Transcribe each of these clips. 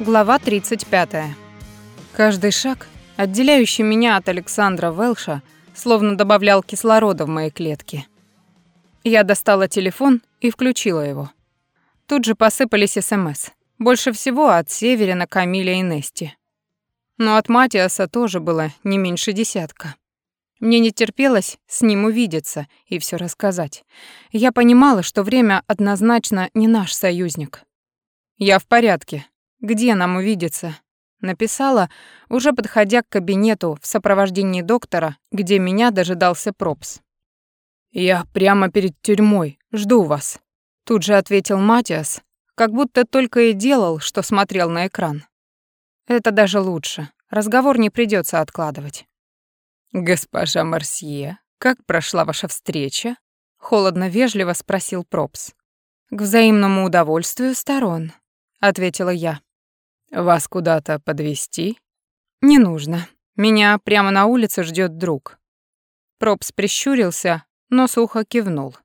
Глава 35. Каждый шаг, отделяющий меня от Александра Велша, словно добавлял кислорода в мои клетки. Я достала телефон и включила его. Тут же посыпались СМС. Больше всего от Северина, Камиля и Нести. Но от Матиаса тоже было не меньше десятка. Мне не терпелось с ним увидеться и все рассказать. Я понимала, что время однозначно не наш союзник. «Я в порядке», где нам увидеться?» Написала, уже подходя к кабинету в сопровождении доктора, где меня дожидался Пропс. «Я прямо перед тюрьмой, жду вас», — тут же ответил Матиас, как будто только и делал, что смотрел на экран. «Это даже лучше. Разговор не придется откладывать». «Госпожа Марсье, как прошла ваша встреча?» — холодно-вежливо спросил Пропс. «К взаимному удовольствию сторон», — ответила я. Вас куда-то подвести? Не нужно. Меня прямо на улице ждет друг. Пропс прищурился, но сухо кивнул.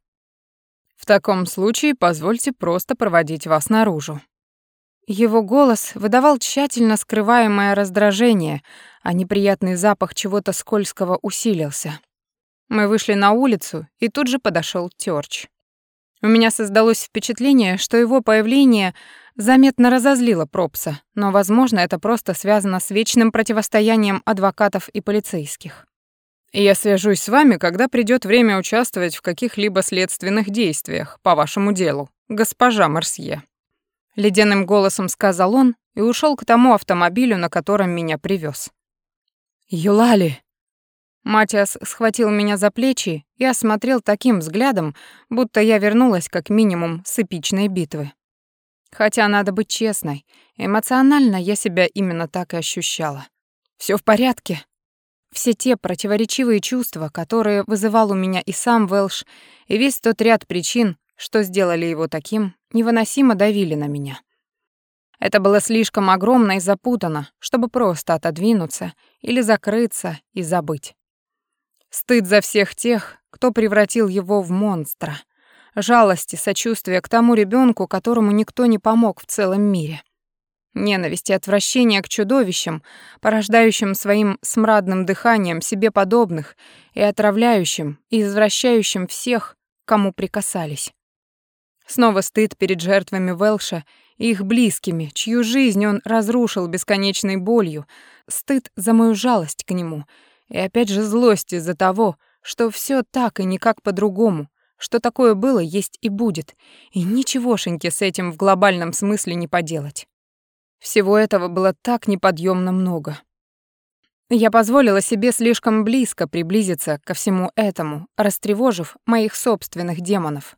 В таком случае позвольте просто проводить вас наружу. Его голос выдавал тщательно скрываемое раздражение, а неприятный запах чего-то скользкого усилился. Мы вышли на улицу, и тут же подошел Тёрч. У меня создалось впечатление, что его появление заметно разозлило Пропса, но, возможно, это просто связано с вечным противостоянием адвокатов и полицейских. «Я свяжусь с вами, когда придёт время участвовать в каких-либо следственных действиях по вашему делу, госпожа Марсье», — ледяным голосом сказал он и ушёл к тому автомобилю, на котором меня привёз. «Юлали!» Матиас схватил меня за плечи и осмотрел таким взглядом, будто я вернулась как минимум с эпичной битвы. Хотя надо быть честной, эмоционально я себя именно так и ощущала. Все в порядке. Все те противоречивые чувства, которые вызывал у меня и сам Велш, и весь тот ряд причин, что сделали его таким, невыносимо давили на меня. Это было слишком огромно и запутано, чтобы просто отодвинуться или закрыться и забыть. Стыд за всех тех, кто превратил его в монстра. Жалость и сочувствие к тому ребенку, которому никто не помог в целом мире. Ненависть и отвращение к чудовищам, порождающим своим смрадным дыханием себе подобных и отравляющим и извращающим всех, кому прикасались. Снова стыд перед жертвами Велша и их близкими, чью жизнь он разрушил бесконечной болью, стыд за мою жалость к нему — и опять же злость из-за того, что все так и никак по-другому, что такое было, есть и будет, и ничегошеньки с этим в глобальном смысле не поделать. Всего этого было так неподъемно много. Я позволила себе слишком близко приблизиться ко всему этому, растревожив моих собственных демонов.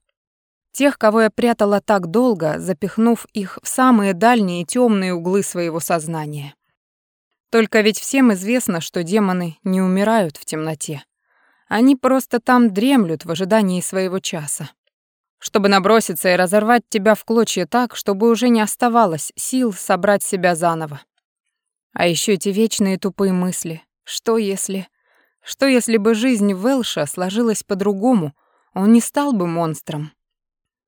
Тех, кого я прятала так долго, запихнув их в самые дальние темные углы своего сознания. Только ведь всем известно, что демоны не умирают в темноте. Они просто там дремлют в ожидании своего часа. Чтобы наброситься и разорвать тебя в клочья так, чтобы уже не оставалось сил собрать себя заново. А еще эти вечные тупые мысли. Что если... Что если бы жизнь Велша сложилась по-другому, он не стал бы монстром?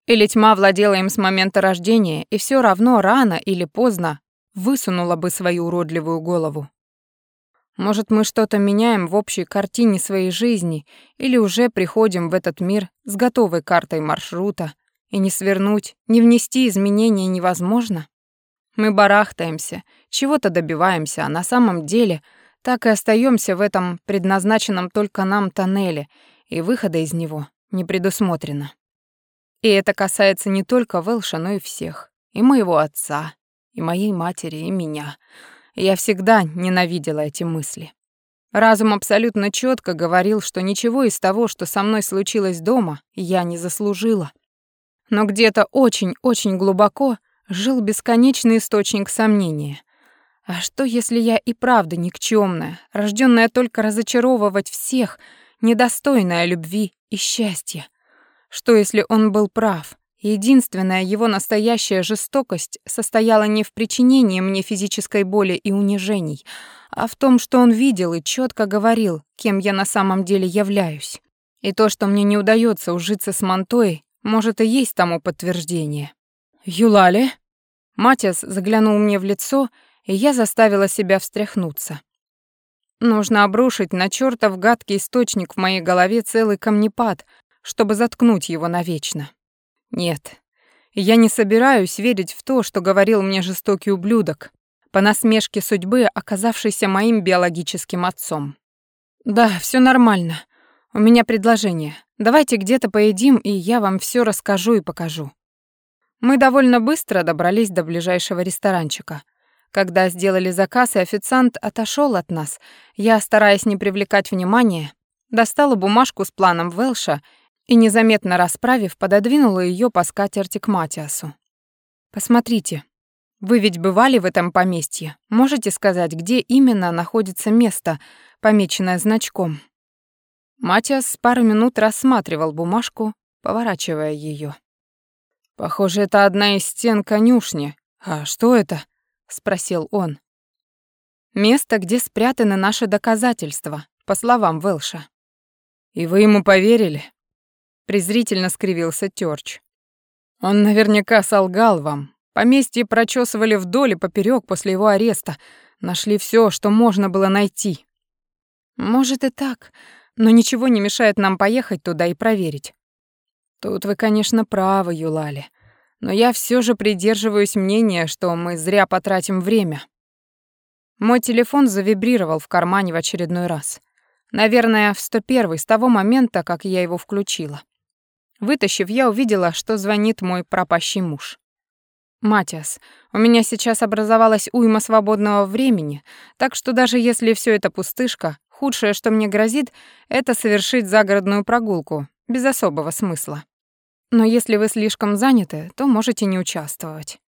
Или тьма владела им с момента рождения, и все равно рано или поздно высунула бы свою уродливую голову. Может, мы что-то меняем в общей картине своей жизни или уже приходим в этот мир с готовой картой маршрута, и не свернуть, не внести изменения невозможно? Мы барахтаемся, чего-то добиваемся, а на самом деле так и остаемся в этом предназначенном только нам тоннеле, и выхода из него не предусмотрено. И это касается не только Вэлша, но и всех. И моего отца, и моей матери, и меня. Я всегда ненавидела эти мысли. Разум абсолютно четко говорил, что ничего из того, что со мной случилось дома, я не заслужила. Но где-то очень-очень глубоко жил бесконечный источник сомнения. А что, если я и правда никчемная, рожденная только разочаровывать всех, недостойная любви и счастья? Что, если он был прав, Единственная его настоящая жестокость состояла не в причинении мне физической боли и унижений, а в том, что он видел и четко говорил, кем я на самом деле являюсь. И то, что мне не удается ужиться с Монтой, может и есть тому подтверждение. «Юлали?» Матиас заглянул мне в лицо, и я заставила себя встряхнуться. Нужно обрушить на чёртов гадкий источник в моей голове целый камнепад, чтобы заткнуть его навечно. Нет, я не собираюсь верить в то, что говорил мне жестокий ублюдок, по насмешке судьбы, оказавшийся моим биологическим отцом. Да, всё нормально. У меня предложение. Давайте где-то поедим, и я вам всё расскажу и покажу. Мы довольно быстро добрались до ближайшего ресторанчика. Когда сделали заказ и официант отошел от нас, я, стараясь не привлекать внимания, достала бумажку с планом Велша и, незаметно расправив, пододвинула ее по скатерти к Матиасу. «Посмотрите, вы ведь бывали в этом поместье. Можете сказать, где именно находится место, помеченное значком?» Матиас пару минут рассматривал бумажку, поворачивая ее. Похоже, это одна из стен конюшни. А что это? спросил он. Место, где спрятаны наши доказательства, по словам Велша. И вы ему поверили? Презрительно скривился Тёрч. Он наверняка солгал вам. Поместье прочесывали вдоль и поперёк после его ареста, нашли всё, что можно было найти. Может и так, но ничего не мешает нам поехать туда и проверить. Тут вы, конечно, правы, Юлали. Но я все же придерживаюсь мнения, что мы зря потратим время. Мой телефон завибрировал в кармане в очередной раз. Наверное, в 101 с того момента, как я его включила. Вытащив, я увидела, что звонит мой пропащий муж. «Матиас, у меня сейчас образовалась уйма свободного времени, так что даже если все это пустышка, худшее, что мне грозит, это совершить загородную прогулку, без особого смысла. Но если вы слишком заняты, то можете не участвовать.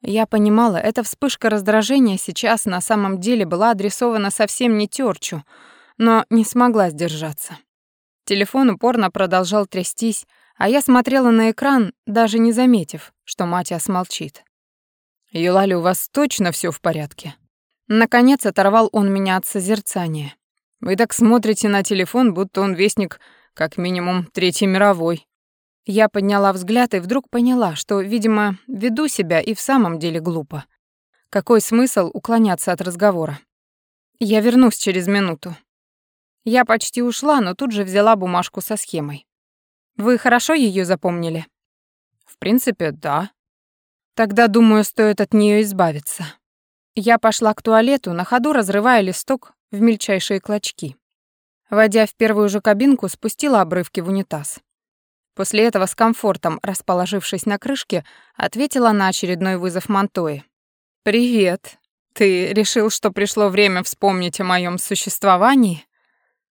Я понимала, эта вспышка раздражения сейчас на самом деле была адресована совсем не Тёрчу, но не смогла сдержаться. Телефон упорно продолжал трястись, а я смотрела на экран, даже не заметив, что Матиас молчит. «Юлали, у вас точно все в порядке?» Наконец оторвал он меня от созерцания. «Вы так смотрите на телефон, будто он вестник как минимум Третьей мировой». Я подняла взгляд и вдруг поняла, что, видимо, веду себя и в самом деле глупо. Какой смысл уклоняться от разговора? Я вернусь через минуту. Я почти ушла, но тут же взяла бумажку со схемой. Вы хорошо ее запомнили? В принципе, да. Тогда, думаю, стоит от нее избавиться. Я пошла к туалету, на ходу разрывая листок в мельчайшие клочки. Войдя в первую же кабинку, спустила обрывки в унитаз. После этого с комфортом, расположившись на крышке, ответила на очередной вызов Монтои. «Привет. Ты решил, что пришло время вспомнить о моем существовании?»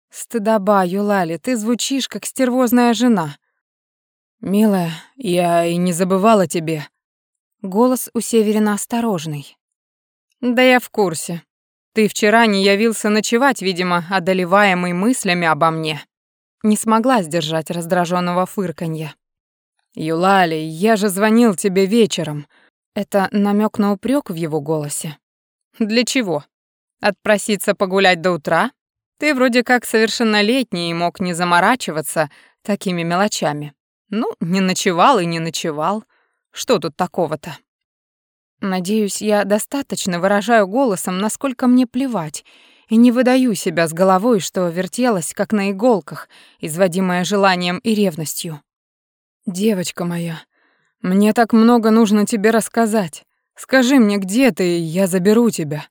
«Стыдоба, Юлали, ты звучишь, как стервозная жена». «Милая, я и не забывала тебе». Голос у Северина осторожный. «Да я в курсе. Ты вчера не явился ночевать, видимо, одолеваемый мыслями обо мне. Не смогла сдержать раздраженного фырканья. «Юлали, я же звонил тебе вечером». Это намек на упрек в его голосе. «Для чего? Отпроситься погулять до утра? Ты вроде как совершеннолетний и мог не заморачиваться такими мелочами. Ну, не ночевал и не ночевал. Что тут такого-то?» Надеюсь, я достаточно выражаю голосом, насколько мне плевать, и не выдаю себя с головой, что вертелась, как на иголках, изводимая желанием и ревностью. «Девочка моя, мне так много нужно тебе рассказать. Скажи мне, где ты, и я заберу тебя».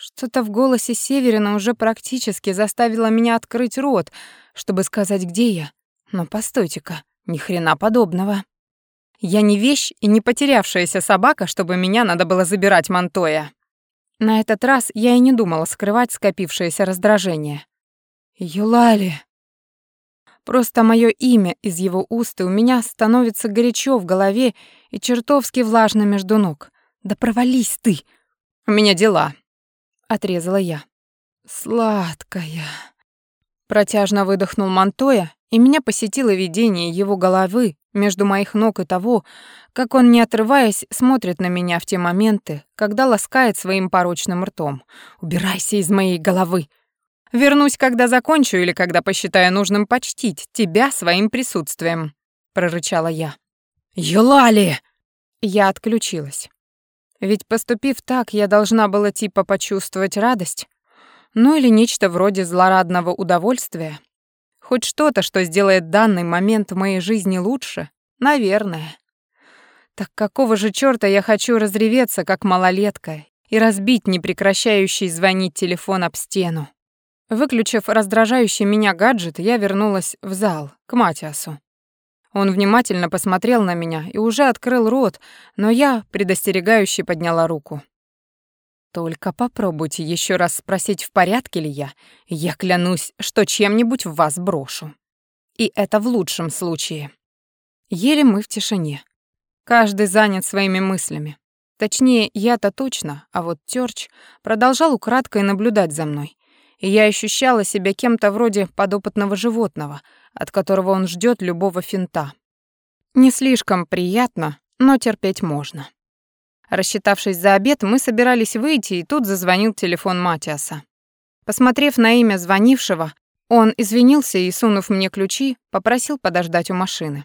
Что-то в голосе Северина уже практически заставило меня открыть рот, чтобы сказать, где я. Но постойте-ка, ни хрена подобного. Я не вещь и не потерявшаяся собака, чтобы меня надо было забирать Монтоя. На этот раз я и не думала скрывать скопившееся раздражение. «Юлали!» Просто мое имя из его уст и у меня становится горячо в голове и чертовски влажно между ног. «Да провались ты!» «У меня дела», — отрезала я. «Сладкая!» Протяжно выдохнул Монтоя, и меня посетило видение его головы между моих ног и того, как он, не отрываясь, смотрит на меня в те моменты, когда ласкает своим порочным ртом. «Убирайся из моей головы!» «Вернусь, когда закончу или когда посчитаю нужным почтить тебя своим присутствием», — прорычала я. «Юлали!» Я отключилась. Ведь поступив так, я должна была типа почувствовать радость, ну или нечто вроде злорадного удовольствия. Хоть что-то, что сделает данный момент в моей жизни лучше, наверное. Так какого же чёрта я хочу разреветься, как малолетка, и разбить непрекращающий звонить телефон об стену? Выключив раздражающий меня гаджет, я вернулась в зал, к Матиасу. Он внимательно посмотрел на меня и уже открыл рот, но я предостерегающе подняла руку. Только попробуйте еще раз спросить, в порядке ли я. Я клянусь, что чем-нибудь в вас брошу. И это в лучшем случае. Ели мы в тишине. Каждый занят своими мыслями. Точнее, я-то точно, а вот Тёрч продолжал украдкой наблюдать за мной. И я ощущала себя кем-то вроде подопытного животного, от которого он ждет любого финта. Не слишком приятно, но терпеть можно. Рассчитавшись за обед, мы собирались выйти, и тут зазвонил телефон Матиаса. Посмотрев на имя звонившего, он извинился и, сунув мне ключи, попросил подождать у машины.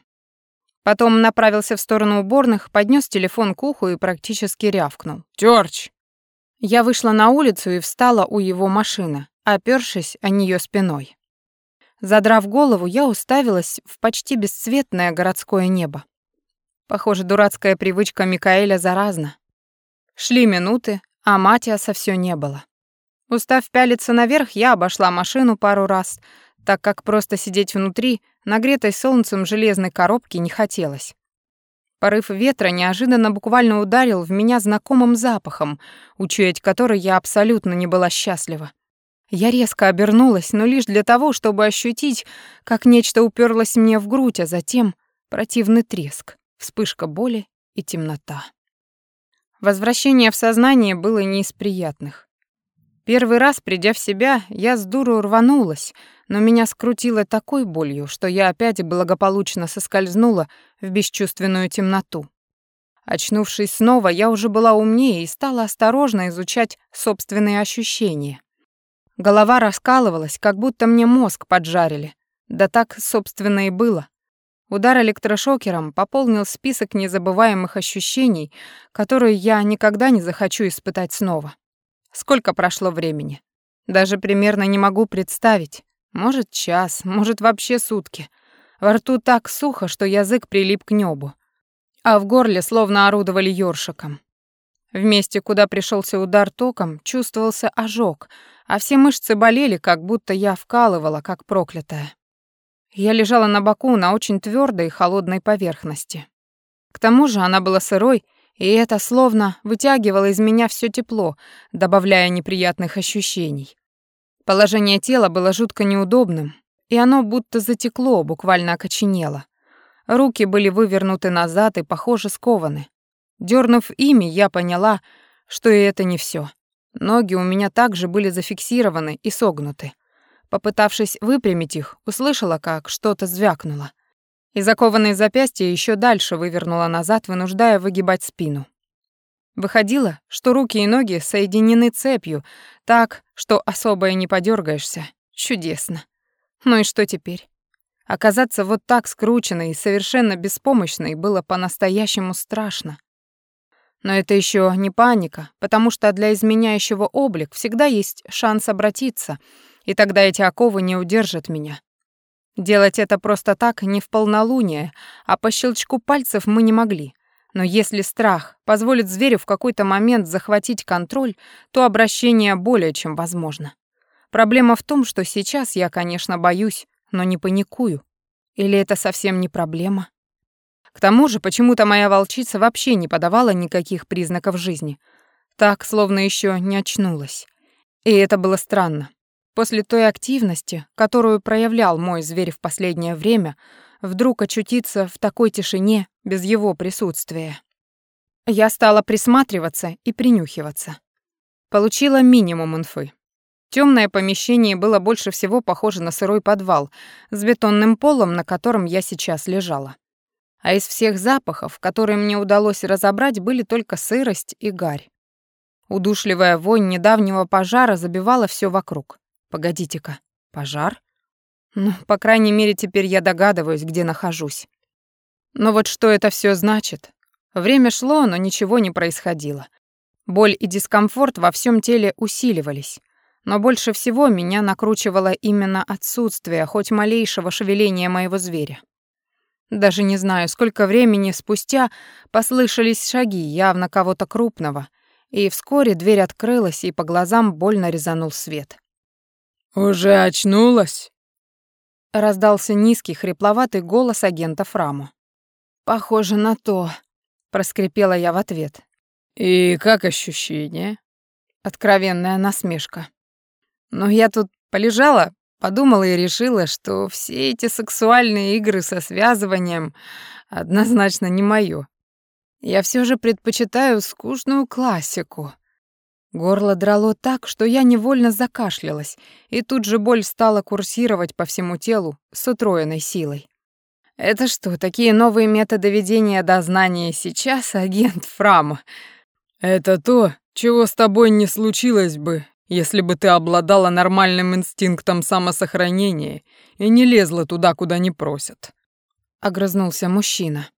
Потом направился в сторону уборных, поднес телефон к уху и практически рявкнул. «Тёрч!» Я вышла на улицу и встала у его машины, опёршись о неё спиной. Задрав голову, я уставилась в почти бесцветное городское небо. Похоже, дурацкая привычка Микаэля заразна. Шли минуты, а Матиаса все не было. Устав пялиться наверх, я обошла машину пару раз, так как просто сидеть внутри, нагретой солнцем железной коробки, не хотелось. Порыв ветра неожиданно буквально ударил в меня знакомым запахом, учуять который я абсолютно не была счастлива. Я резко обернулась, но лишь для того, чтобы ощутить, как нечто уперлось мне в грудь, а затем противный треск вспышка боли и темнота. Возвращение в сознание было не из приятных. Первый раз, придя в себя, я с дуру рванулась, но меня скрутило такой болью, что я опять благополучно соскользнула в бесчувственную темноту. Очнувшись снова, я уже была умнее и стала осторожно изучать собственные ощущения. Голова раскалывалась, как будто мне мозг поджарили. Да так, собственно, и было. Удар электрошокером пополнил список незабываемых ощущений, которые я никогда не захочу испытать снова. Сколько прошло времени? Даже примерно не могу представить. Может, час, может, вообще сутки. Во рту так сухо, что язык прилип к небу, а в горле словно орудовали ёршиком. В месте, куда пришелся удар током, чувствовался ожог, а все мышцы болели, как будто я вкалывала, как проклятая. Я лежала на боку на очень твердой и холодной поверхности. К тому же она была сырой, и это словно вытягивало из меня все тепло, добавляя неприятных ощущений. Положение тела было жутко неудобным, и оно будто затекло, буквально окоченело. Руки были вывернуты назад и, похоже, скованы. Дёрнув ими, я поняла, что и это не все. Ноги у меня также были зафиксированы и согнуты. Попытавшись выпрямить их, услышала, как что-то звякнуло. И закованные запястья еще дальше вывернула назад, вынуждая выгибать спину. Выходило, что руки и ноги соединены цепью, так, что особо и не подергаешься. Чудесно. Ну и что теперь? Оказаться вот так скрученной и совершенно беспомощной было по-настоящему страшно. Но это еще не паника, потому что для изменяющего облик всегда есть шанс обратиться — и тогда эти оковы не удержат меня. Делать это просто так, не в полнолуние, а по щелчку пальцев мы не могли. Но если страх позволит зверю в какой-то момент захватить контроль, то обращение более чем возможно. Проблема в том, что сейчас я, конечно, боюсь, но не паникую. Или это совсем не проблема? К тому же, почему-то моя волчица вообще не подавала никаких признаков жизни. Так, словно еще не очнулась. И это было странно. После той активности, которую проявлял мой зверь в последнее время, вдруг очутиться в такой тишине без его присутствия. Я стала присматриваться и принюхиваться. Получила минимум инфы. Темное помещение было больше всего похоже на сырой подвал с бетонным полом, на котором я сейчас лежала. А из всех запахов, которые мне удалось разобрать, были только сырость и гарь. Удушливая вонь недавнего пожара забивала все вокруг. Погодите-ка, пожар? Ну, по крайней мере, теперь я догадываюсь, где нахожусь. Но вот что это все значит? Время шло, но ничего не происходило. Боль и дискомфорт во всем теле усиливались. Но больше всего меня накручивало именно отсутствие хоть малейшего шевеления моего зверя. Даже не знаю, сколько времени спустя послышались шаги явно кого-то крупного, и вскоре дверь открылась, и по глазам больно резанул свет. «Уже очнулась?» Раздался низкий, хрипловатый голос агента Фраму. «Похоже на то», — проскрипела я в ответ. «И как ощущение?» Откровенная насмешка. Но я тут полежала, подумала и решила, что все эти сексуальные игры со связыванием однозначно не моё. Я все же предпочитаю скучную классику. Горло драло так, что я невольно закашлялась, и тут же боль стала курсировать по всему телу с утроенной силой. Это что, такие новые методы ведения дознания сейчас, агент Фрам? Это то, чего с тобой не случилось бы, если бы ты обладала нормальным инстинктом самосохранения и не лезла туда, куда не просят. Огрызнулся мужчина.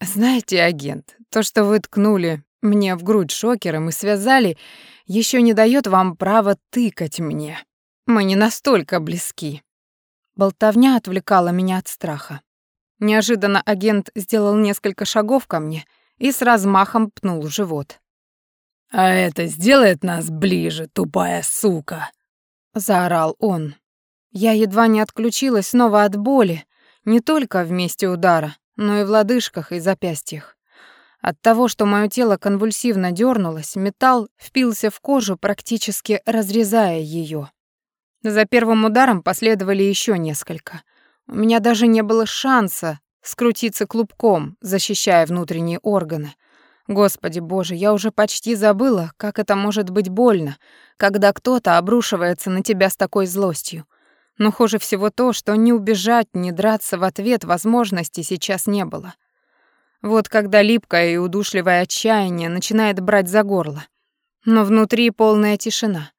Знаете, агент, то, что вы ткнули мне в грудь шокером и связали, еще не дает вам права тыкать мне. Мы не настолько близки. Болтовня отвлекала меня от страха. Неожиданно агент сделал несколько шагов ко мне и с размахом пнул живот. «А это сделает нас ближе, тупая сука!» — заорал он. Я едва не отключилась снова от боли, не только в месте удара, но и в лодыжках и запястьях. От того, что мое тело конвульсивно дернулось, металл впился в кожу, практически разрезая ее. За первым ударом последовали еще несколько. У меня даже не было шанса скрутиться клубком, защищая внутренние органы. Господи боже, я уже почти забыла, как это может быть больно, когда кто-то обрушивается на тебя с такой злостью. Но хуже всего то, что ни убежать, ни драться в ответ возможности сейчас не было. Вот когда липкое и удушливое отчаяние начинает брать за горло. Но внутри полная тишина.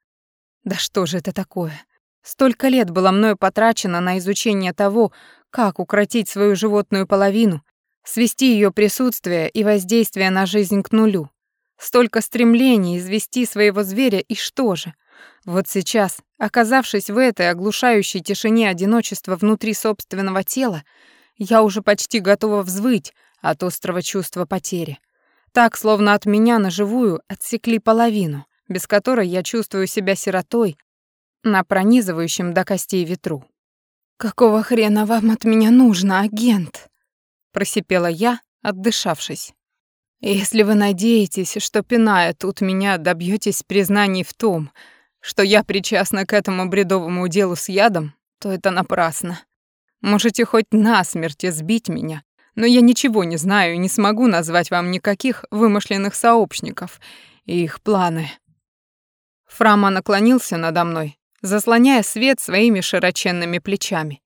Да что же это такое? Столько лет было мною потрачено на изучение того, как укротить свою животную половину, свести ее присутствие и воздействие на жизнь к нулю. Столько стремлений извести своего зверя, и что же? Вот сейчас, оказавшись в этой оглушающей тишине одиночества внутри собственного тела, я уже почти готова взвыть от острого чувства потери. Так, словно от меня на живую отсекли половину, без которой я чувствую себя сиротой на пронизывающем до костей ветру. «Какого хрена вам от меня нужно, агент?» Просипела я, отдышавшись. Если вы надеетесь, что пиная тут меня добьетесь признаний в том, что я причастна к этому бредовому делу с ядом, то это напрасно. Можете хоть насмерть сбить меня, но я ничего не знаю и не смогу назвать вам никаких вымышленных сообщников и их планы. Фрама наклонился надо мной, заслоняя свет своими широченными плечами.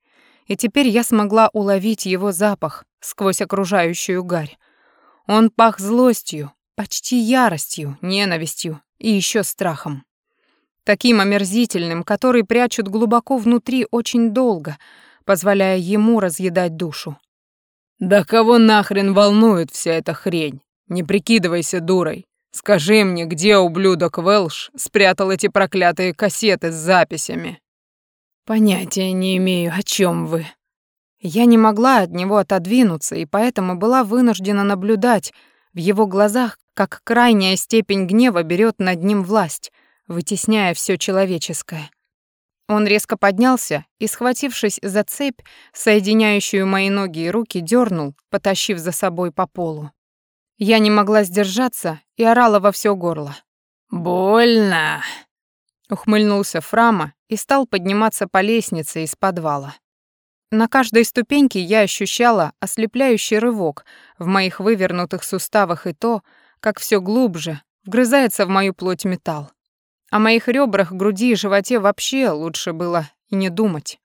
И теперь я смогла уловить его запах, сквозь окружающую гарь. Он пах злостью, почти яростью, ненавистью и еще страхом. Таким омерзительным, который прячут глубоко внутри очень долго, позволяя ему разъедать душу. «Да кого нахрен волнует вся эта хрень? Не прикидывайся дурой. Скажи мне, где ублюдок Велш спрятал эти проклятые кассеты с записями?» «Понятия не имею, о чем вы», я не могла от него отодвинуться, и поэтому была вынуждена наблюдать в его глазах, как крайняя степень гнева берет над ним власть, вытесняя все человеческое. Он резко поднялся и, схватившись за цепь, соединяющую мои ноги и руки, дернул, потащив за собой по полу. Я не могла сдержаться и орала во все горло. «Больно!» Ухмыльнулся Фрама и стал подниматься по лестнице из подвала. На каждой ступеньке я ощущала ослепляющий рывок в моих вывернутых суставах и то, как все глубже вгрызается в мою плоть металл. О моих ребрах, груди и животе вообще лучше было и не думать.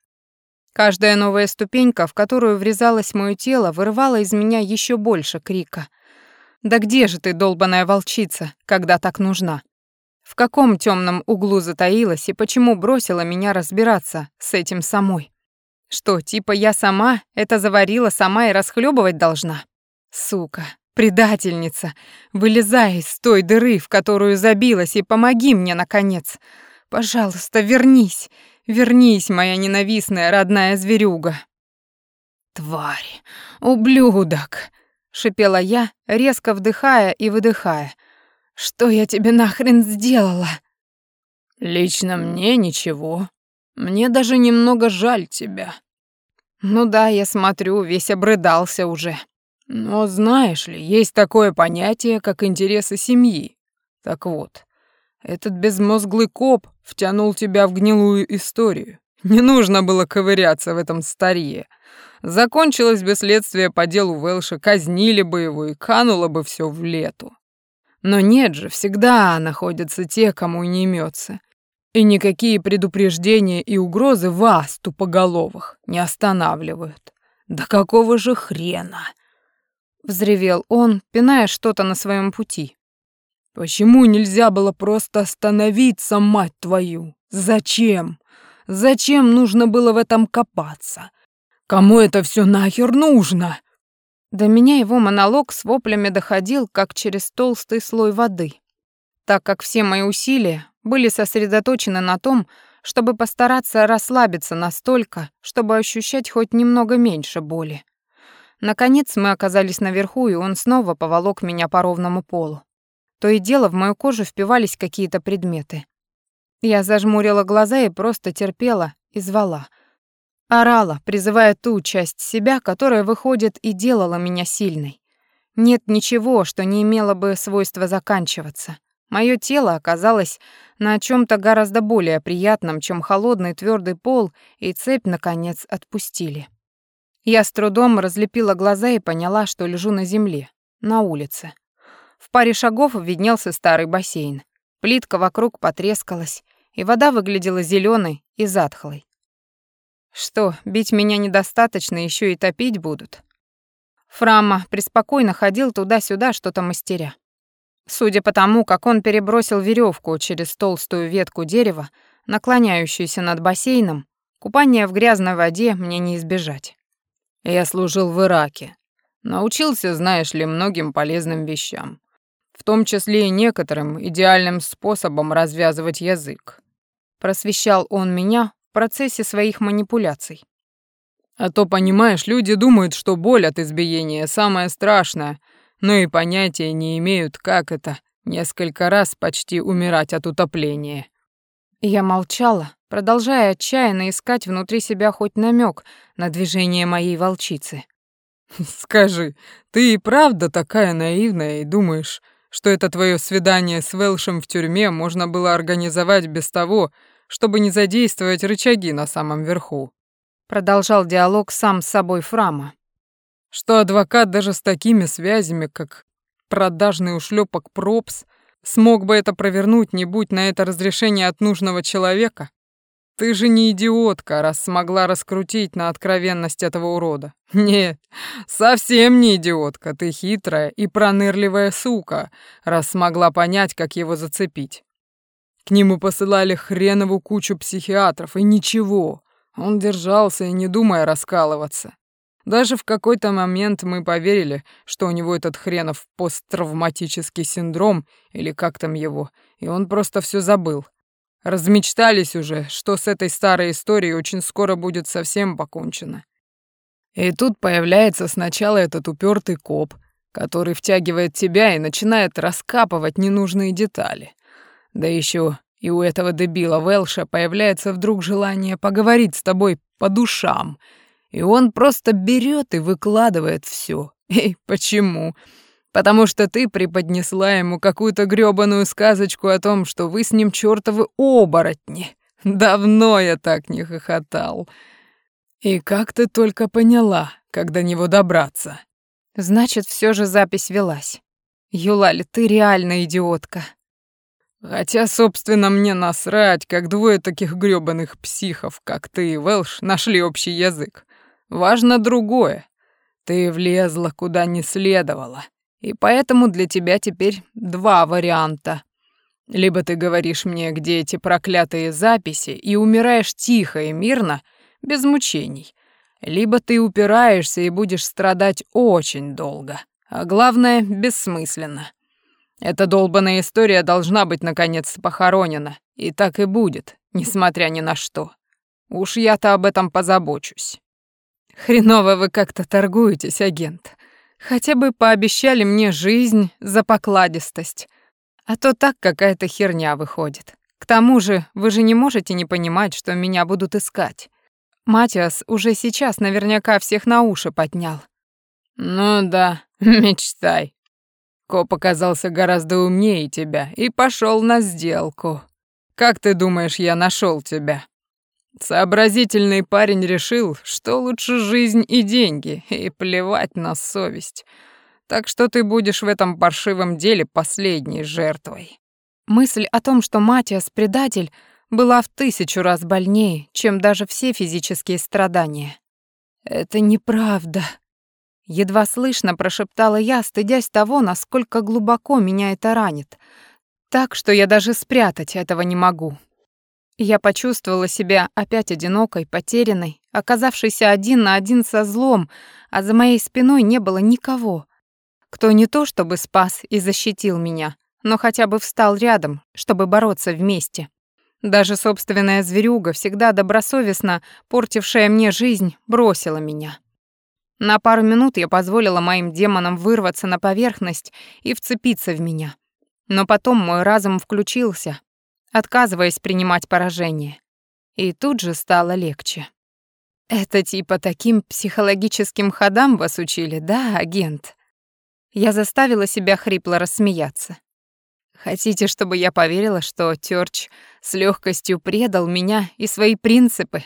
Каждая новая ступенька, в которую врезалось мое тело, вырывала из меня еще больше крика. «Да где же ты, долбаная волчица, когда так нужна?» В каком темном углу затаилась и почему бросила меня разбираться с этим самой? Что, типа я сама это заварила сама и расхлебывать должна? Сука, Предательница, вылезай из той дыры, в которую забилась, и помоги мне, наконец. Пожалуйста, вернись, вернись, моя ненавистная родная зверюга. Тварь, ублюдок, шипела я, резко вдыхая и выдыхая. Что я тебе нахрен сделала? Лично мне ничего. Мне даже немного жаль тебя. Ну да, я смотрю, весь обрыдался уже. Но знаешь ли, есть такое понятие, как интересы семьи. Так вот, этот безмозглый коп втянул тебя в гнилую историю. Не нужно было ковыряться в этом старье. Закончилось бы следствие по делу Вэлша, казнили бы его и кануло бы все в лету. Но нет же, всегда находятся те, кому не имется. И никакие предупреждения и угрозы вас, тупоголовых, не останавливают. Да какого же хрена? Взревел он, пиная что-то на своем пути. Почему нельзя было просто остановиться, мать твою? Зачем? Зачем нужно было в этом копаться? Кому это все нахер нужно? До меня его монолог с воплями доходил, как через толстый слой воды, так как все мои усилия были сосредоточены на том, чтобы постараться расслабиться настолько, чтобы ощущать хоть немного меньше боли. Наконец мы оказались наверху, и он снова поволок меня по ровному полу. То и дело в мою кожу впивались какие-то предметы. Я зажмурила глаза и просто терпела и звала. Орала, призывая ту часть себя, которая, выходит, и делала меня сильной. Нет ничего, что не имело бы свойства заканчиваться. Моё тело оказалось на чем то гораздо более приятном, чем холодный твердый пол, и цепь, наконец, отпустили. Я с трудом разлепила глаза и поняла, что лежу на земле, на улице. В паре шагов виднелся старый бассейн. Плитка вокруг потрескалась, и вода выглядела зеленой и затхлой. Что, бить меня недостаточно, еще и топить будут? Фрама преспокойно ходил туда-сюда, что-то мастеря. Судя по тому, как он перебросил веревку через толстую ветку дерева, наклоняющуюся над бассейном, купание в грязной воде мне не избежать. Я служил в Ираке. Научился, знаешь ли, многим полезным вещам. В том числе и некоторым идеальным способом развязывать язык. Просвещал он меня процессе своих манипуляций. А то, понимаешь, люди думают, что боль от избиения самое страшное, но и понятия не имеют, как это несколько раз почти умирать от утопления. Я молчала, продолжая отчаянно искать внутри себя хоть намек на движение моей волчицы. «Скажи, ты и правда такая наивная и думаешь, что это твое свидание с Велшем в тюрьме можно было организовать без того, чтобы не задействовать рычаги на самом верху?» Продолжал диалог сам с собой Фрама. «Что адвокат даже с такими связями, как продажный ушлепок Пропс, смог бы это провернуть, не будь на это разрешение от нужного человека? Ты же не идиотка, раз смогла раскрутить на откровенность этого урода. Нет, совсем не идиотка, ты хитрая и пронырливая сука, раз смогла понять, как его зацепить. К нему посылали хренову кучу психиатров, и ничего. Он держался и не думая раскалываться. Даже в какой-то момент мы поверили, что у него этот хренов посттравматический синдром, или как там его, и он просто все забыл. Размечтались уже, что с этой старой историей очень скоро будет совсем покончено. И тут появляется сначала этот упертый коп, который втягивает тебя и начинает раскапывать ненужные детали. Да еще и у этого дебила Велша появляется вдруг желание поговорить с тобой по душам, и он просто берет и выкладывает все. И почему? потому что ты преподнесла ему какую-то грёбаную сказочку о том, что вы с ним чёртовы оборотни. Давно я так не хохотал. И как ты только поняла, как до него добраться? Значит, всё же запись велась. Юлаль, ты реально идиотка. Хотя, собственно, мне насрать, как двое таких грёбаных психов, как ты и Вэлш, нашли общий язык. Важно другое. Ты влезла куда не следовало. И поэтому для тебя теперь два варианта. Либо ты говоришь мне, где эти проклятые записи, и умираешь тихо и мирно, без мучений. Либо ты упираешься и будешь страдать очень долго, А главное, бессмысленно. Эта долбанная история должна быть наконец похоронена, и так и будет, несмотря ни на что. Уж я-то об этом позабочусь. Хреново вы как-то торгуетесь, агент. Хотя бы пообещали мне жизнь за покладистость. А то так какая-то херня выходит. К тому же, вы же не можете не понимать, что меня будут искать. Матиас уже сейчас наверняка всех на уши поднял. Ну да, мечтай. Коп оказался гораздо умнее тебя и пошел на сделку. Как ты думаешь, я нашел тебя? Сообразительный парень решил, что лучше жизнь и деньги, и плевать на совесть. Так что ты будешь в этом паршивом деле последней жертвой. Мысль о том, что Матиас предатель, была в тысячу раз больнее, чем даже все физические страдания. «Это неправда», — едва слышно прошептала я, стыдясь того, насколько глубоко меня это ранит, так что я даже спрятать этого не могу. Я почувствовала себя опять одинокой, потерянной, оказавшейся один на один со злом, а за моей спиной не было никого, кто не то чтобы спас и защитил меня, но хотя бы встал рядом, чтобы бороться вместе. Даже собственная зверюга, всегда добросовестно портившая мне жизнь, бросила меня. На пару минут я позволила моим демонам вырваться на поверхность и вцепиться в меня. Но потом мой разум включился, отказываясь принимать поражение. И тут же стало легче. «Это типа таким психологическим ходам вас учили, да, агент?» Я заставила себя хрипло рассмеяться. «Хотите, чтобы я поверила, что Тёрч с легкостью предал меня и свои принципы?»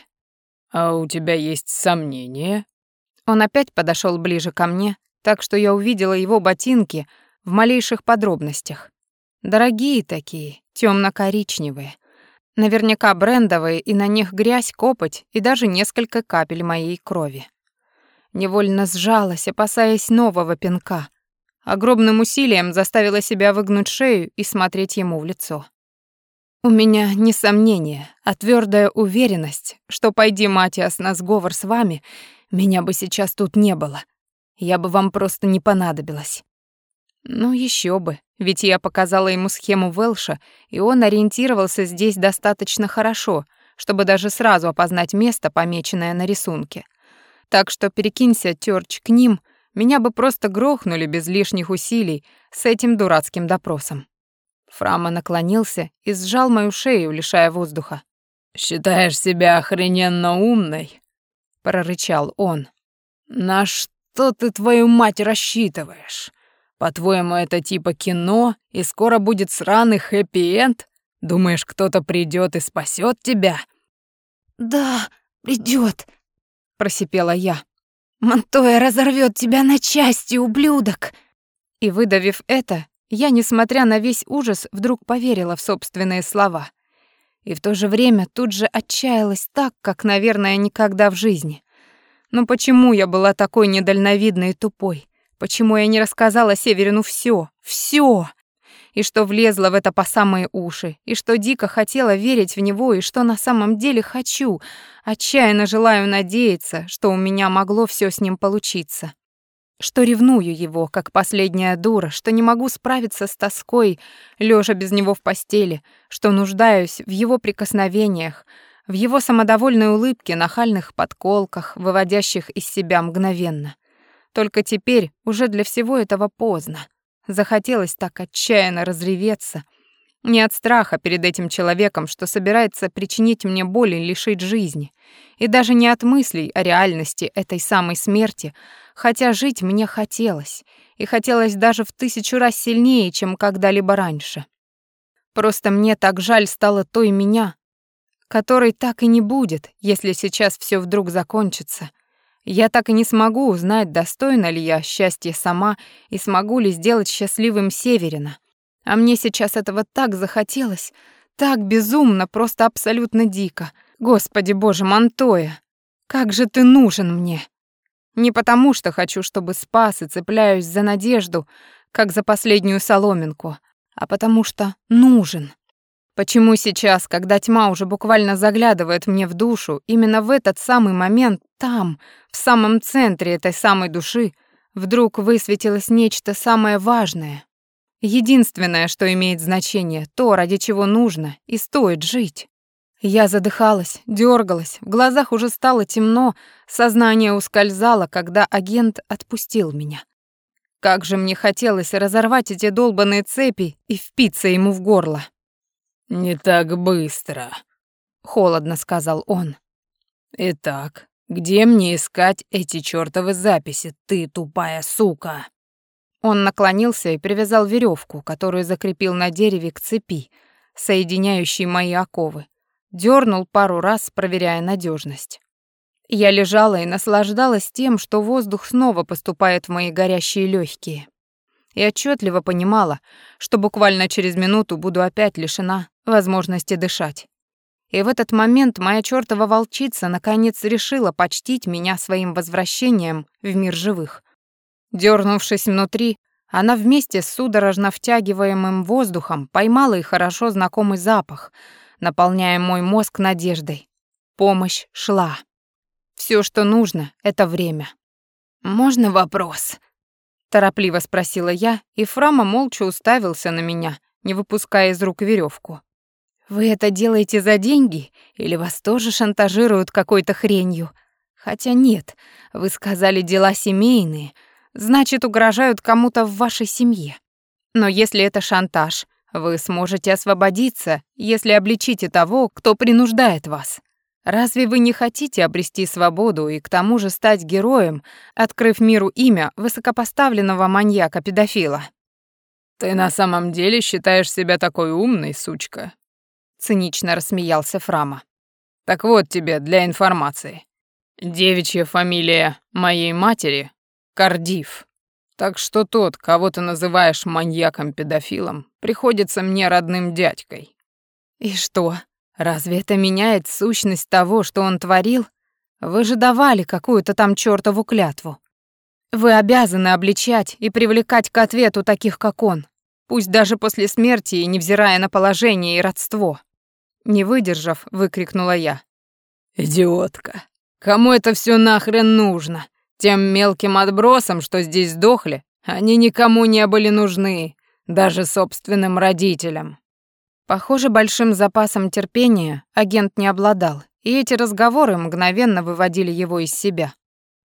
«А у тебя есть сомнения?» Он опять подошел ближе ко мне, так что я увидела его ботинки в малейших подробностях. Дорогие такие, темно-коричневые. Наверняка брендовые, и на них грязь, копоть и даже несколько капель моей крови. Невольно сжалась, опасаясь нового пинка. Огромным усилием заставила себя выгнуть шею и смотреть ему в лицо. У меня не сомнение, а твердая уверенность, что пойди, Матиас, на сговор с вами, меня бы сейчас тут не было. Я бы вам просто не понадобилась. Ну еще бы, ведь я показала ему схему Велша, и он ориентировался здесь достаточно хорошо, чтобы даже сразу опознать место, помеченное на рисунке. Так что перекинься, Тёрч, к ним, меня бы просто грохнули без лишних усилий с этим дурацким допросом. Фрама наклонился и сжал мою шею, лишая воздуха. «Считаешь себя охрененно умной?» — прорычал он. «На что ты, твою мать, рассчитываешь? По-твоему, это типа кино, и скоро будет сраный хэппи-энд? Думаешь, кто-то придет и спасет тебя?» «Да, придет, просипела я. «Монтоя разорвет тебя на части, ублюдок!» И, выдавив это, я, несмотря на весь ужас, вдруг поверила в собственные слова. И в то же время тут же отчаялась так, как, наверное, никогда в жизни. Но почему я была такой недальновидной и тупой? Почему я не рассказала Северину все, все, И что влезла в это по самые уши, и что дико хотела верить в него, и что на самом деле хочу, отчаянно желаю надеяться, что у меня могло все с ним получиться. Что ревную его, как последняя дура, что не могу справиться с тоской, лежа без него в постели, что нуждаюсь в его прикосновениях, в его самодовольной улыбке, нахальных подколках, выводящих из себя мгновенно. Только теперь уже для всего этого поздно. Захотелось так отчаянно разреветься. Не от страха перед этим человеком, что собирается причинить мне боль и лишить жизни. И даже не от мыслей о реальности этой самой смерти, хотя жить мне хотелось. И хотелось даже в тысячу раз сильнее, чем когда-либо раньше. Просто мне так жаль стало той меня, которой так и не будет, если сейчас все вдруг закончится, я так и не смогу узнать, достойна ли я счастья сама и смогу ли сделать счастливым Северина. А мне сейчас этого так захотелось, так безумно, просто абсолютно дико. Господи боже, Монтоя, как же ты нужен мне. Не потому, что хочу, чтобы спас и цепляюсь за надежду, как за последнюю соломинку, а потому что нужен. Почему сейчас, когда тьма уже буквально заглядывает мне в душу, именно в этот самый момент там, в самом центре этой самой души, вдруг высветилось нечто самое важное. Единственное, что имеет значение, то, ради чего нужно и стоит жить. Я задыхалась, дергалась, в глазах уже стало темно, сознание ускользало, когда агент отпустил меня. Как же мне хотелось разорвать эти долбанные цепи и впиться ему в горло. «Не так быстро», — холодно сказал он. «Итак, где мне искать эти чёртовы записи, ты тупая сука?» Он наклонился и привязал веревку, которую закрепил на дереве к цепи, соединяющей мои оковы. Дёрнул пару раз, проверяя надежность. Я лежала и наслаждалась тем, что воздух снова поступает в мои горящие легкие. И отчетливо понимала, что буквально через минуту буду опять лишена возможности дышать. И в этот момент моя чёртова волчица наконец решила почтить меня своим возвращением в мир живых. Дёрнувшись внутри, она вместе с судорожно втягиваемым воздухом поймала и хорошо знакомый запах, наполняя мой мозг надеждой. Помощь шла. Все, что нужно, это время. «Можно вопрос?» Торопливо спросила я, и Фрама молча уставился на меня, не выпуская из рук веревку. «Вы это делаете за деньги? Или вас тоже шантажируют какой-то хренью? Хотя нет, вы сказали дела семейные, значит, угрожают кому-то в вашей семье. Но если это шантаж, вы сможете освободиться, если обличите того, кто принуждает вас. Разве вы не хотите обрести свободу и к тому же стать героем, открыв миру имя высокопоставленного маньяка-педофила? Ты на самом деле считаешь себя такой умной, сучка? Цинично рассмеялся Фрама. Так вот тебе для информации. Девичья фамилия моей матери — Кардив. Так что тот, кого ты называешь маньяком-педофилом, приходится мне родным дядькой. И что, Разве это меняет сущность того, что он творил? Вы же давали какую-то там чёртову клятву. Вы обязаны обличать и привлекать к ответу таких, как он, пусть даже после смерти и невзирая на положение и родство. Не выдержав, выкрикнула я. «Идиотка! Кому это все нахрен нужно? Тем мелким отбросам, что здесь сдохли, они никому не были нужны, даже собственным родителям». Похоже, большим запасом терпения агент не обладал, и эти разговоры мгновенно выводили его из себя.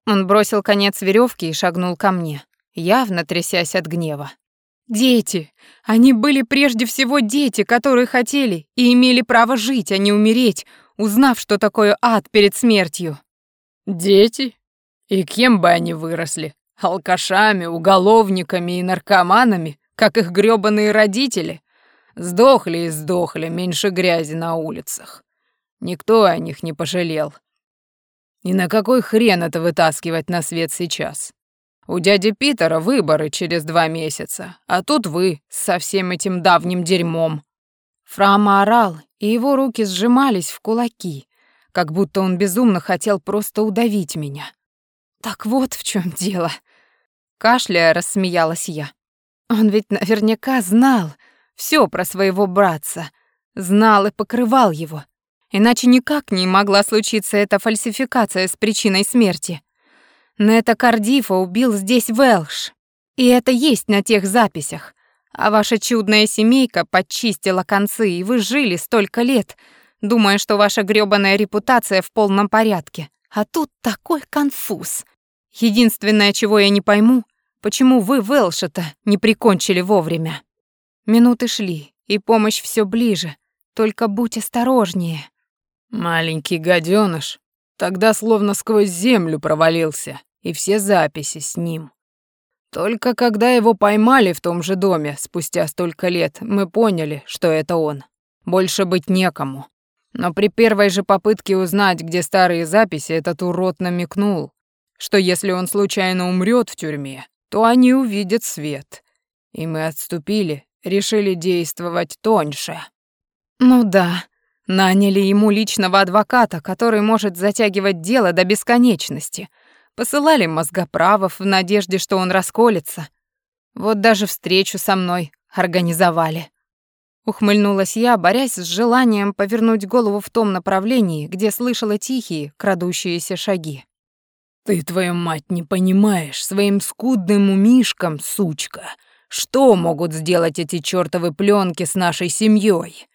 Он бросил конец веревки и шагнул ко мне, явно трясясь от гнева. Дети! Они были прежде всего дети, которые хотели и имели право жить, а не умереть, узнав, что такое ад перед смертью. Дети? И кем бы они выросли? Алкашами, уголовниками и наркоманами, как их грёбаные родители? Сдохли и сдохли, меньше грязи на улицах. Никто о них не пожалел. И на какой хрен это вытаскивать на свет сейчас? У дяди Питера выборы через два месяца, а тут вы со всем этим давним дерьмом. Фрама орал, и его руки сжимались в кулаки, как будто он безумно хотел просто удавить меня. Так вот в чем дело. Кашляя, рассмеялась я. Он ведь наверняка знал, все про своего братца, знал и покрывал его. Иначе никак не могла случиться эта фальсификация с причиной смерти. Нета Кардифа убил здесь Велш, и это есть на тех записях. А ваша чудная семейка подчистила концы, и вы жили столько лет, думая, что ваша грёбаная репутация в полном порядке. А тут такой конфуз. Единственное, чего я не пойму, почему вы Велша-то не прикончили вовремя. Минуты шли, и помощь все ближе. Только будь осторожнее. Маленький гаденыш тогда словно сквозь землю провалился, и все записи с ним. Только когда его поймали в том же доме спустя столько лет, мы поняли, что это он. Больше быть некому. Но при первой же попытке узнать, где старые записи, этот урод намекнул, что если он случайно умрет в тюрьме, то они увидят свет. И мы отступили, решили действовать тоньше. Ну да, наняли ему личного адвоката, который может затягивать дело до бесконечности. Посылали мозгоправов в надежде, что он расколется. Вот даже встречу со мной организовали. Ухмыльнулась я, борясь с желанием повернуть голову в том направлении, где слышала тихие, крадущиеся шаги. Ты, твою мать, не понимаешь своим скудным умишкам, сучка, что могут сделать эти чёртовы пленки с нашей семьей?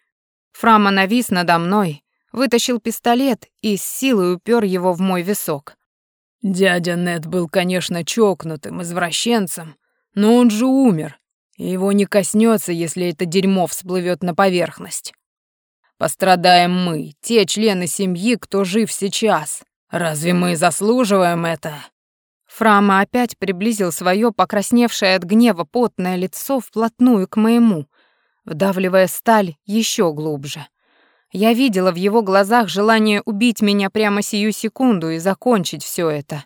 Фрама навис надо мной, вытащил пистолет и с силой упер его в мой висок. Дядя Нед был, конечно, чокнутым извращенцем, но он же умер, и его не коснется, если это дерьмо всплывет на поверхность. Пострадаем мы, те члены семьи, кто жив сейчас. Разве мы заслуживаем это? Фрама опять приблизил свое покрасневшее от гнева потное лицо вплотную к моему, вдавливая сталь еще глубже. Я видела в его глазах желание убить меня прямо сию секунду и закончить все это.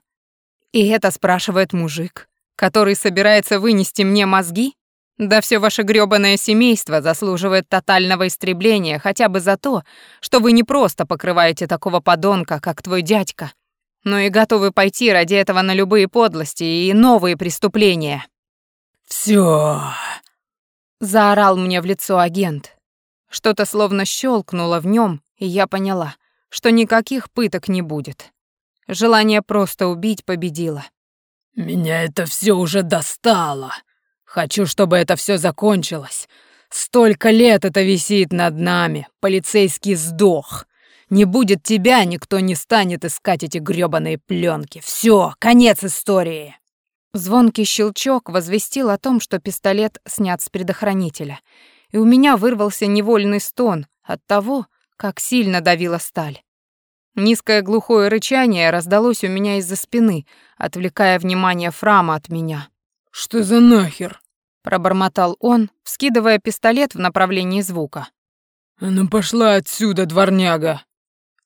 И это спрашивает мужик, который собирается вынести мне мозги? Да все ваше грёбаное семейство заслуживает тотального истребления хотя бы за то, что вы не просто покрываете такого подонка, как твой дядька, но и готовы пойти ради этого на любые подлости и новые преступления. Все, заорал мне в лицо агент. Что-то словно щелкнуло в нем, и я поняла, что никаких пыток не будет. Желание просто убить победило. «Меня это все уже достало. Хочу, чтобы это все закончилось. Столько лет это висит над нами. Полицейский сдох. Не будет тебя, никто не станет искать эти грёбаные пленки. Все, конец истории». Звонкий щелчок возвестил о том, что пистолет снят с предохранителя — и у меня вырвался невольный стон от того, как сильно давила сталь. Низкое глухое рычание раздалось у меня из-за спины, отвлекая внимание Фрама от меня. «Что за нахер?» — пробормотал он, вскидывая пистолет в направлении звука. «А ну пошла отсюда, дворняга!»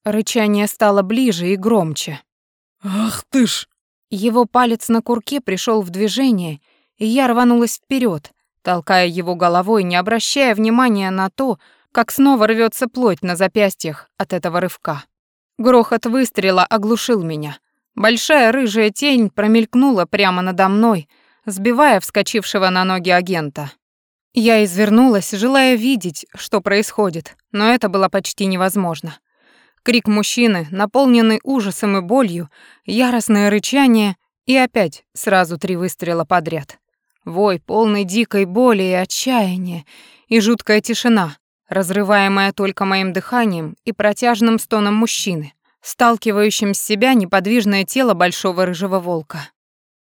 Рычание стало ближе и громче. «Ах ты ж!» Его палец на курке пришел в движение, и я рванулась вперед, толкая его головой, не обращая внимания на то, как снова рвется плоть на запястьях от этого рывка. Грохот выстрела оглушил меня. Большая рыжая тень промелькнула прямо надо мной, сбивая вскочившего на ноги агента. Я извернулась, желая видеть, что происходит, но это было почти невозможно. Крик мужчины, наполненный ужасом и болью, яростное рычание и опять сразу три выстрела подряд. Вой, полный дикой боли и отчаяния, и жуткая тишина, разрываемая только моим дыханием и протяжным стоном мужчины, сталкивающим с себя неподвижное тело большого рыжего волка.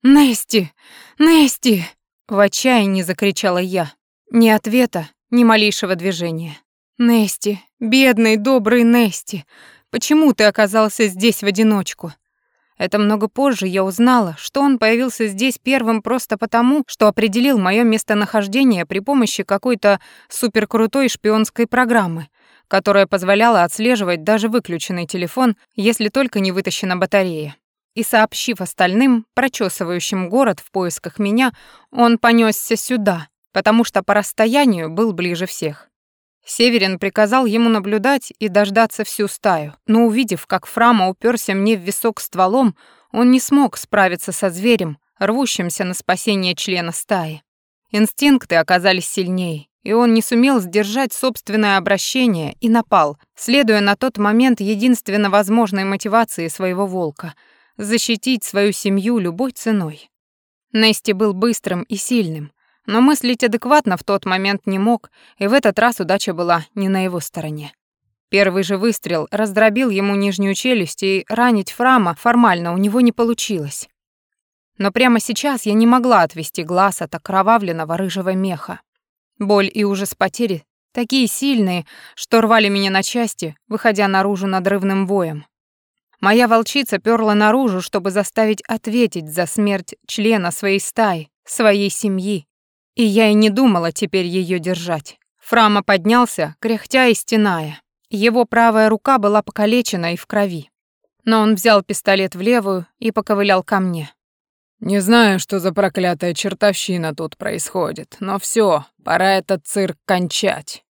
«Нести! Нести!» — в отчаянии закричала я. Ни ответа, ни малейшего движения. «Нести, бедный, добрый Нести, почему ты оказался здесь в одиночку? Это много позже я узнала, что он появился здесь первым просто потому, что определил моё местонахождение при помощи какой-то суперкрутой шпионской программы, которая позволяла отслеживать даже выключенный телефон, если только не вытащена батарея. И сообщив остальным, прочесывающим город в поисках меня, он понёсся сюда, потому что по расстоянию был ближе всех. Северин приказал ему наблюдать и дождаться всю стаю, но увидев, как Фрама уперся мне в висок стволом, он не смог справиться со зверем, рвущимся на спасение члена стаи. Инстинкты оказались сильнее, и он не сумел сдержать собственное обращение и напал, следуя на тот момент единственно возможной мотивации своего волка — защитить свою семью любой ценой. Нести был быстрым и сильным, но мыслить адекватно в тот момент не мог, и в этот раз удача была не на его стороне. Первый же выстрел раздробил ему нижнюю челюсть, и ранить Фрама формально у него не получилось. Но прямо сейчас я не могла отвести глаз от окровавленного рыжего меха. Боль и ужас потери такие сильные, что рвали меня на части, выходя наружу надрывным воем. Моя волчица перла наружу, чтобы заставить ответить за смерть члена своей стаи, своей семьи, и я и не думала теперь ее держать. Фрама поднялся, кряхтя и стеная. Его правая рука была покалечена и в крови. Но он взял пистолет в левую и поковылял ко мне. «Не знаю, что за проклятая чертовщина тут происходит, но все, пора этот цирк кончать».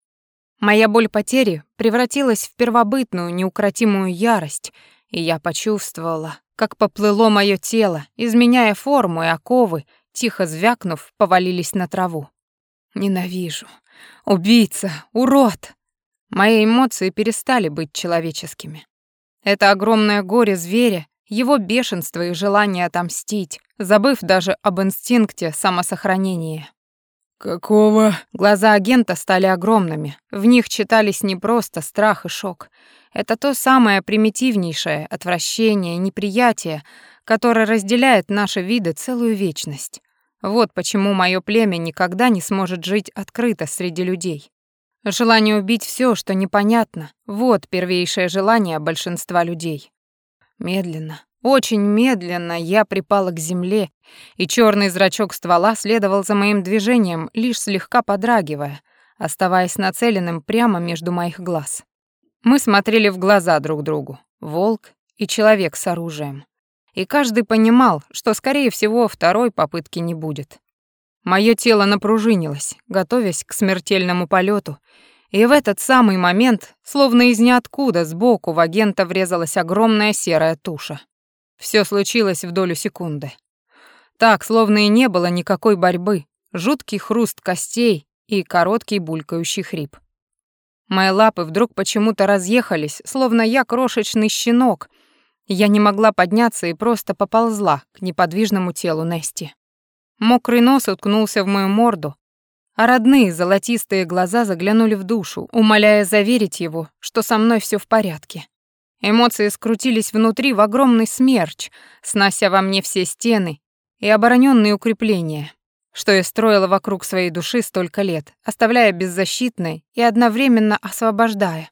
Моя боль потери превратилась в первобытную, неукротимую ярость, и я почувствовала, как поплыло мое тело, изменяя форму и оковы, тихо звякнув, повалились на траву. Ненавижу. Убийца, урод. Мои эмоции перестали быть человеческими. Это огромное горе зверя его бешенство и желание отомстить, забыв даже об инстинкте самосохранения. «Какого?» Глаза агента стали огромными. В них читались не просто страх и шок. Это то самое примитивнейшее отвращение, неприятие, которое разделяет наши виды целую вечность. Вот почему мое племя никогда не сможет жить открыто среди людей. Желание убить все, что непонятно, вот первейшее желание большинства людей. Медленно, очень медленно я припала к земле, и черный зрачок ствола следовал за моим движением, лишь слегка подрагивая, оставаясь нацеленным прямо между моих глаз. Мы смотрели в глаза друг другу, волк и человек с оружием. И каждый понимал, что, скорее всего, второй попытки не будет. Моё тело напружинилось, готовясь к смертельному полету, и в этот самый момент, словно из ниоткуда, сбоку в агента врезалась огромная серая туша. Все случилось в долю секунды. Так, словно и не было никакой борьбы, жуткий хруст костей и короткий булькающий хрип. Мои лапы вдруг почему-то разъехались, словно я крошечный щенок. Я не могла подняться и просто поползла к неподвижному телу Нести. Мокрый нос уткнулся в мою морду, а родные золотистые глаза заглянули в душу, умоляя заверить его, что со мной все в порядке. Эмоции скрутились внутри в огромный смерч, снося во мне все стены и обороненные укрепления, что я строила вокруг своей души столько лет, оставляя беззащитной и одновременно освобождая.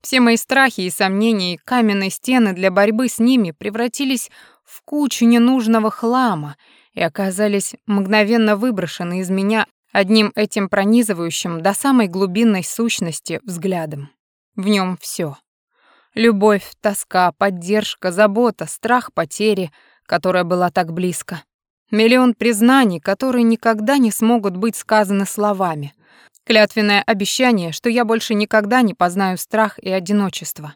Все мои страхи и сомнения и каменные стены для борьбы с ними превратились в кучу ненужного хлама и оказались мгновенно выброшены из меня одним этим пронизывающим до самой глубинной сущности взглядом. В нем все: Любовь, тоска, поддержка, забота, страх потери, которая была так близко. Миллион признаний, которые никогда не смогут быть сказаны словами. Клятвенное обещание, что я больше никогда не познаю страх и одиночество.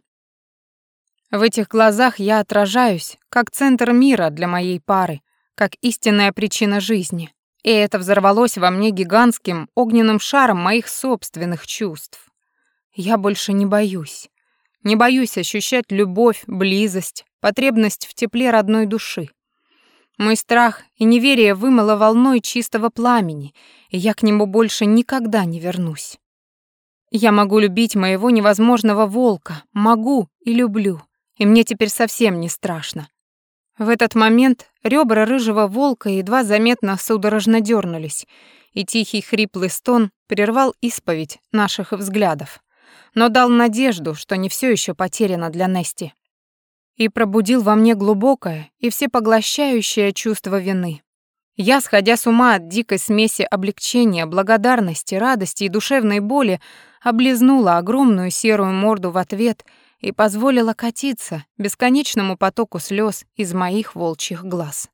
В этих глазах я отражаюсь, как центр мира для моей пары, как истинная причина жизни. И это взорвалось во мне гигантским огненным шаром моих собственных чувств. Я больше не боюсь. Не боюсь ощущать любовь, близость, потребность в тепле родной души. Мой страх и неверие вымыло волной чистого пламени, и я к нему больше никогда не вернусь. Я могу любить моего невозможного волка, могу и люблю, и мне теперь совсем не страшно. В этот момент ребра рыжего волка едва заметно судорожно дернулись, и тихий хриплый стон прервал исповедь наших взглядов, но дал надежду, что не все еще потеряно для Нести. И пробудил во мне глубокое и всепоглощающее чувство вины. Я, сходя с ума от дикой смеси облегчения, благодарности, радости и душевной боли, облизнула огромную серую морду в ответ — и позволила катиться бесконечному потоку слез из моих волчьих глаз.